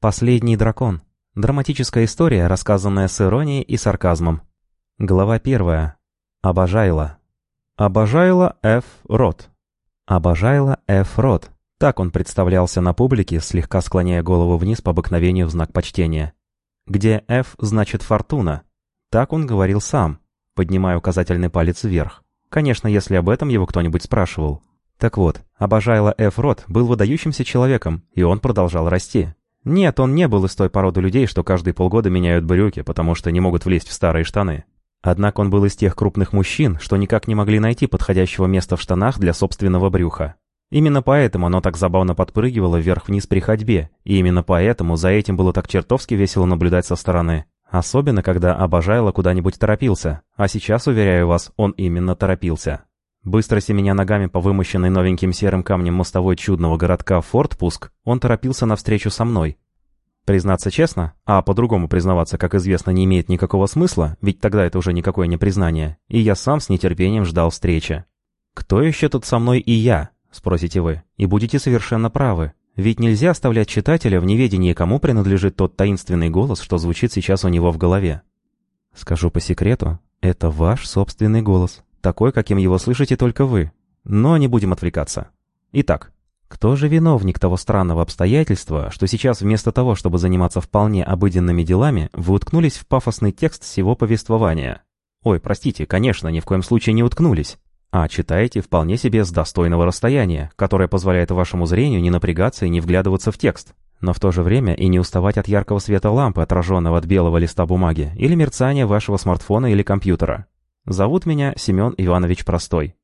Последний дракон. Драматическая история, рассказанная с иронией и сарказмом. Глава первая. Обожайла. Обожайла Ф. Рот. Обожайла Ф. Рот. Так он представлялся на публике, слегка склоняя голову вниз по обыкновению в знак почтения. Где F значит «фортуна». Так он говорил сам, поднимая указательный палец вверх. Конечно, если об этом его кто-нибудь спрашивал. Так вот, Обожайло Ф. Рот был выдающимся человеком, и он продолжал расти. Нет, он не был из той породы людей, что каждые полгода меняют брюки, потому что не могут влезть в старые штаны. Однако он был из тех крупных мужчин, что никак не могли найти подходящего места в штанах для собственного брюха. Именно поэтому оно так забавно подпрыгивало вверх-вниз при ходьбе, и именно поэтому за этим было так чертовски весело наблюдать со стороны. Особенно, когда Обожайло куда-нибудь торопился, а сейчас, уверяю вас, он именно торопился. Быстро семеня ногами по вымощенной новеньким серым камнем мостовой чудного городка Фортпуск, он торопился навстречу со мной. Признаться честно, а по-другому признаваться, как известно, не имеет никакого смысла, ведь тогда это уже никакое не признание, и я сам с нетерпением ждал встречи. «Кто еще тут со мной и я?» — спросите вы, и будете совершенно правы. Ведь нельзя оставлять читателя в неведении, кому принадлежит тот таинственный голос, что звучит сейчас у него в голове. Скажу по секрету, это ваш собственный голос такой, каким его слышите только вы. Но не будем отвлекаться. Итак, кто же виновник того странного обстоятельства, что сейчас вместо того, чтобы заниматься вполне обыденными делами, вы уткнулись в пафосный текст всего повествования? Ой, простите, конечно, ни в коем случае не уткнулись. А читаете вполне себе с достойного расстояния, которое позволяет вашему зрению не напрягаться и не вглядываться в текст, но в то же время и не уставать от яркого света лампы, отраженного от белого листа бумаги, или мерцания вашего смартфона или компьютера. Зовут меня Семен Иванович Простой.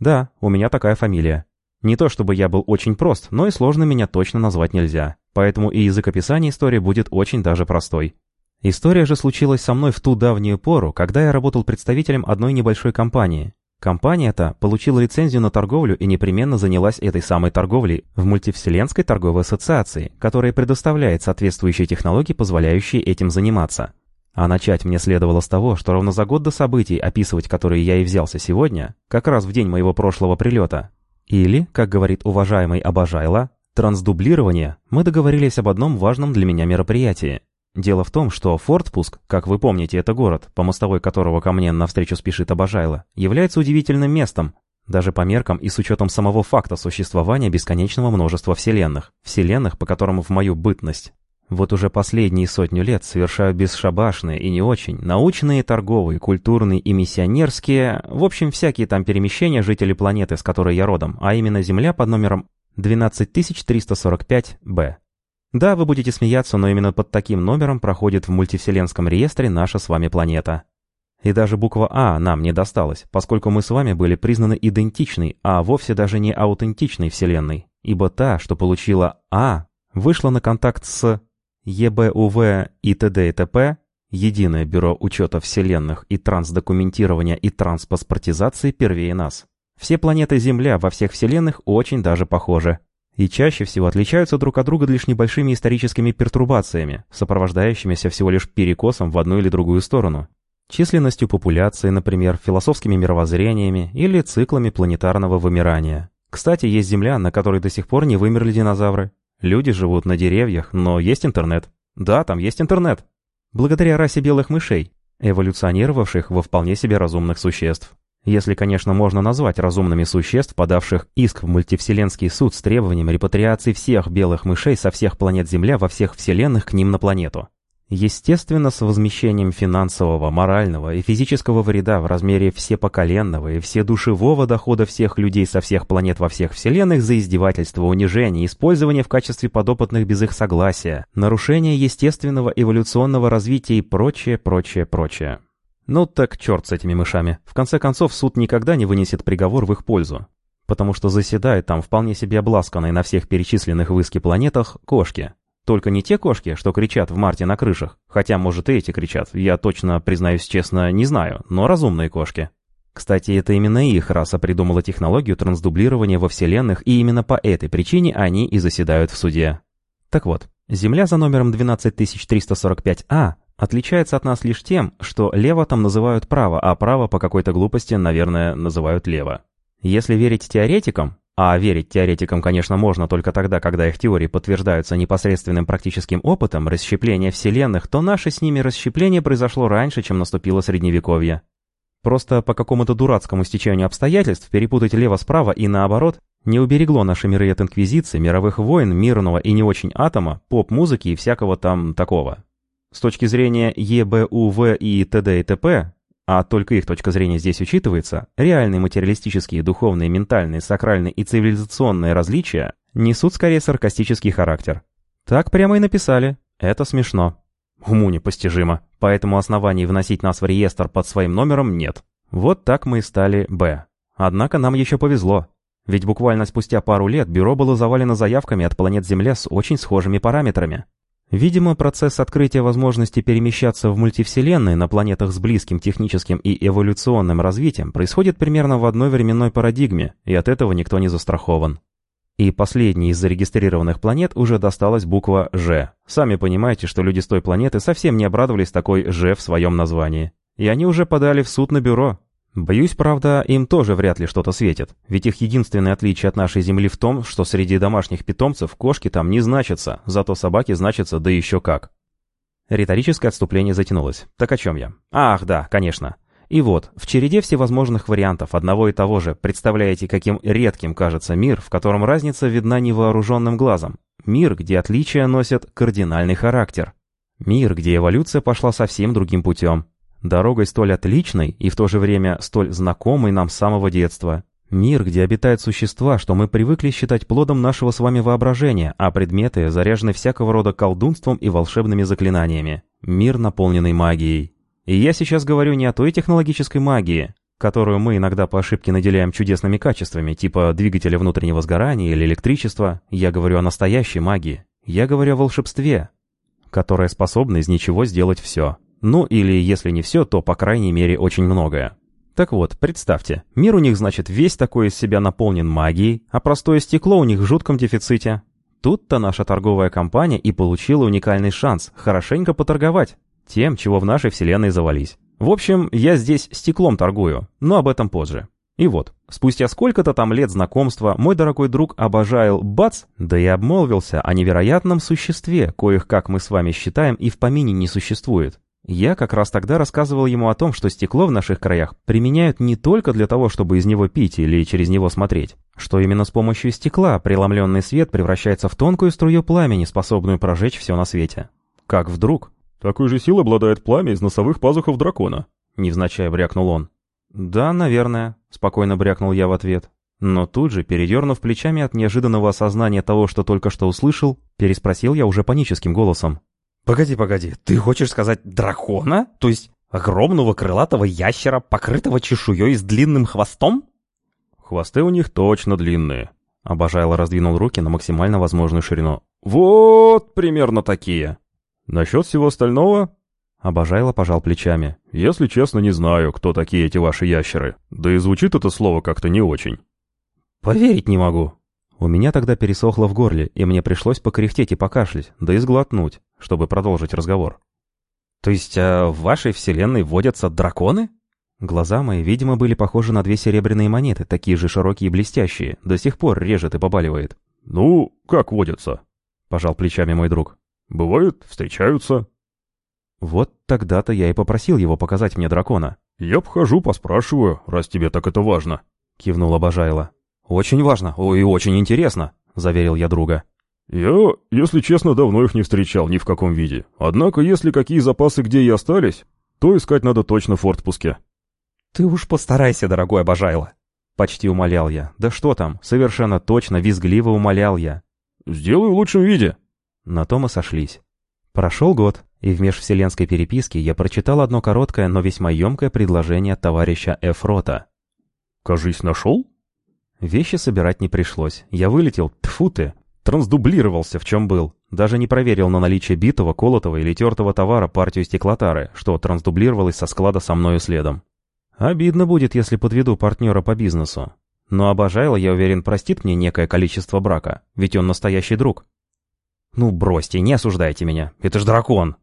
Да, у меня такая фамилия. Не то чтобы я был очень прост, но и сложно меня точно назвать нельзя. Поэтому и язык описания истории будет очень даже простой. История же случилась со мной в ту давнюю пору, когда я работал представителем одной небольшой компании. Компания эта получила лицензию на торговлю и непременно занялась этой самой торговлей в мультивселенской торговой ассоциации, которая предоставляет соответствующие технологии, позволяющие этим заниматься. А начать мне следовало с того, что ровно за год до событий, описывать которые я и взялся сегодня, как раз в день моего прошлого прилета. Или, как говорит уважаемый Обожайло, трансдублирование, мы договорились об одном важном для меня мероприятии. Дело в том, что Фортпуск, как вы помните, это город, по мостовой которого ко мне навстречу спешит Обожайло, является удивительным местом, даже по меркам и с учетом самого факта существования бесконечного множества вселенных, вселенных, по которым в мою бытность вот уже последние сотню лет совершают бесшабашные и не очень научные, торговые, культурные и миссионерские, в общем, всякие там перемещения жителей планеты, с которой я родом, а именно Земля под номером 12345-Б. Да, вы будете смеяться, но именно под таким номером проходит в мультивселенском реестре наша с вами планета. И даже буква А нам не досталась, поскольку мы с вами были признаны идентичной, а вовсе даже не аутентичной Вселенной, ибо та, что получила А, вышла на контакт с ЕБУВ и т.д. и т.п. Единое бюро учета вселенных и трансдокументирования и транспаспортизации первее нас. Все планеты Земля во всех вселенных очень даже похожи. И чаще всего отличаются друг от друга лишь небольшими историческими пертурбациями, сопровождающимися всего лишь перекосом в одну или другую сторону. Численностью популяции, например, философскими мировоззрениями или циклами планетарного вымирания. Кстати, есть Земля, на которой до сих пор не вымерли динозавры, Люди живут на деревьях, но есть интернет. Да, там есть интернет. Благодаря расе белых мышей, эволюционировавших во вполне себе разумных существ. Если, конечно, можно назвать разумными существ, подавших иск в мультивселенский суд с требованием репатриации всех белых мышей со всех планет Земля во всех вселенных к ним на планету. Естественно, с возмещением финансового, морального и физического вреда в размере всепоколенного и вседушевого дохода всех людей со всех планет во всех вселенных за издевательство, унижение, использование в качестве подопытных без их согласия, нарушение естественного эволюционного развития и прочее, прочее, прочее. Ну так черт с этими мышами. В конце концов, суд никогда не вынесет приговор в их пользу. Потому что заседают там вполне себе обласканные на всех перечисленных в иске планетах кошки, только не те кошки, что кричат в марте на крышах. Хотя, может, и эти кричат. Я точно, признаюсь честно, не знаю. Но разумные кошки. Кстати, это именно их раса придумала технологию трансдублирования во вселенных, и именно по этой причине они и заседают в суде. Так вот, Земля за номером 12345А отличается от нас лишь тем, что лево там называют право, а право по какой-то глупости, наверное, называют лево. Если верить теоретикам, А верить теоретикам, конечно, можно только тогда, когда их теории подтверждаются непосредственным практическим опытом расщепления вселенных, то наше с ними расщепление произошло раньше, чем наступило Средневековье. Просто по какому-то дурацкому стечению обстоятельств перепутать лево-справа и наоборот не уберегло наши миры от инквизиции, мировых войн, мирного и не очень атома, поп-музыки и всякого там такого. С точки зрения ЕБУВ и т.д. и т.п., а только их точка зрения здесь учитывается, реальные материалистические, духовные, ментальные, сакральные и цивилизационные различия несут скорее саркастический характер. Так прямо и написали. Это смешно. Уму непостижимо, поэтому оснований вносить нас в реестр под своим номером нет. Вот так мы и стали «Б». Однако нам еще повезло. Ведь буквально спустя пару лет бюро было завалено заявками от планет Земля с очень схожими параметрами. Видимо, процесс открытия возможности перемещаться в мультивселенной на планетах с близким техническим и эволюционным развитием происходит примерно в одной временной парадигме, и от этого никто не застрахован. И последней из зарегистрированных планет уже досталась буква «Ж». Сами понимаете, что люди с той планеты совсем не обрадовались такой «Ж» в своем названии. И они уже подали в суд на бюро, Боюсь, правда, им тоже вряд ли что-то светит, ведь их единственное отличие от нашей Земли в том, что среди домашних питомцев кошки там не значатся, зато собаки значатся да еще как. Риторическое отступление затянулось. Так о чем я? Ах, да, конечно. И вот, в череде всевозможных вариантов одного и того же, представляете, каким редким кажется мир, в котором разница видна невооруженным глазом. Мир, где отличия носят кардинальный характер. Мир, где эволюция пошла совсем другим путем. Дорогой столь отличной и в то же время столь знакомой нам с самого детства. Мир, где обитают существа, что мы привыкли считать плодом нашего с вами воображения, а предметы заряжены всякого рода колдунством и волшебными заклинаниями. Мир, наполненный магией. И я сейчас говорю не о той технологической магии, которую мы иногда по ошибке наделяем чудесными качествами, типа двигателя внутреннего сгорания или электричества. Я говорю о настоящей магии. Я говорю о волшебстве, которое способно из ничего сделать все. Ну или, если не все, то, по крайней мере, очень многое. Так вот, представьте, мир у них, значит, весь такой из себя наполнен магией, а простое стекло у них в жутком дефиците. Тут-то наша торговая компания и получила уникальный шанс хорошенько поторговать тем, чего в нашей вселенной завались. В общем, я здесь стеклом торгую, но об этом позже. И вот, спустя сколько-то там лет знакомства, мой дорогой друг обожаил бац, да и обмолвился о невероятном существе, коих, как мы с вами считаем, и в помине не существует. Я как раз тогда рассказывал ему о том, что стекло в наших краях применяют не только для того, чтобы из него пить или через него смотреть, что именно с помощью стекла преломленный свет превращается в тонкую струю пламени, способную прожечь все на свете. Как вдруг... «Такой же силой обладает пламя из носовых пазухов дракона», — невзначай брякнул он. «Да, наверное», — спокойно брякнул я в ответ. Но тут же, передернув плечами от неожиданного осознания того, что только что услышал, переспросил я уже паническим голосом. «Погоди, погоди, ты хочешь сказать дракона? То есть огромного крылатого ящера, покрытого чешуей с длинным хвостом?» «Хвосты у них точно длинные», — Обожайло раздвинул руки на максимально возможную ширину. «Вот примерно такие. Насчет всего остального...» Обожайло пожал плечами. «Если честно, не знаю, кто такие эти ваши ящеры. Да и звучит это слово как-то не очень». «Поверить не могу», у меня тогда пересохло в горле, и мне пришлось покряхтеть и покашлять, да и сглотнуть, чтобы продолжить разговор. «То есть а в вашей вселенной водятся драконы?» Глаза мои, видимо, были похожи на две серебряные монеты, такие же широкие и блестящие, до сих пор режет и побаливает. «Ну, как водятся?» — пожал плечами мой друг. «Бывают, встречаются». Вот тогда-то я и попросил его показать мне дракона. «Я обхожу, поспрашиваю, раз тебе так это важно», — кивнул Обожайло. «Очень важно и очень интересно», — заверил я друга. «Я, если честно, давно их не встречал ни в каком виде. Однако, если какие запасы где и остались, то искать надо точно в фортпуске». «Ты уж постарайся, дорогой обожайло», — почти умолял я. «Да что там, совершенно точно, визгливо умолял я». «Сделаю в лучшем виде». На то мы сошлись. Прошел год, и в межвселенской переписке я прочитал одно короткое, но весьма емкое предложение от товарища Эфрота. «Кажись, нашел?» Вещи собирать не пришлось. Я вылетел, тфу ты, трансдублировался в чем был. Даже не проверил на наличие битого, колотого или тертого товара партию стеклотары, что трансдублировалось со склада со мною следом. Обидно будет, если подведу партнера по бизнесу. Но обожайло, я уверен, простит мне некое количество брака, ведь он настоящий друг. Ну бросьте, не осуждайте меня, это ж дракон,